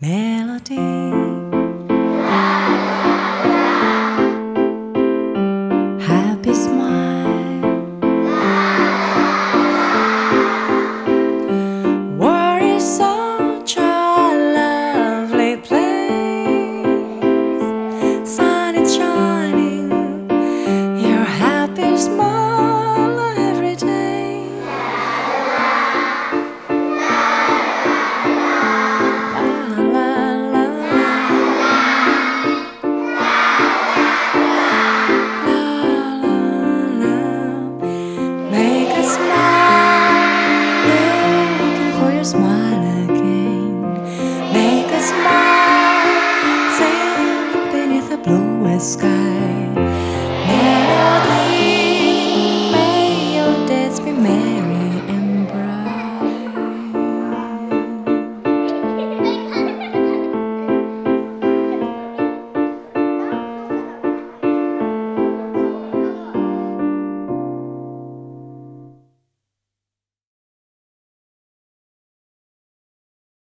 melody. sky.